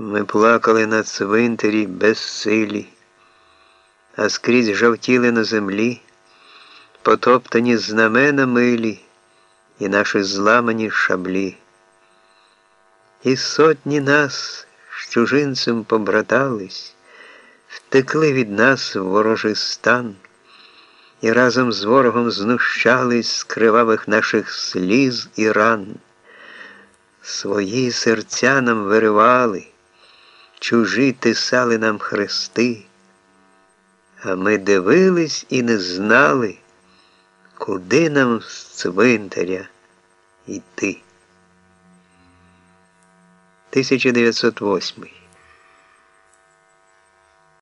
Ми плакали на цвинтарі безсилі, а скрізь жовтіли на землі, потоптані знамена милі і наші зламані шаблі. І сотні нас, з чужинцем побратались, втекли від нас в ворожий стан, і разом з ворогом знущались з кривавих наших сліз і ран. Свої серця нам виривали чужі тисали нам хрести, а ми дивились і не знали, куди нам з цвинтаря йти. 1908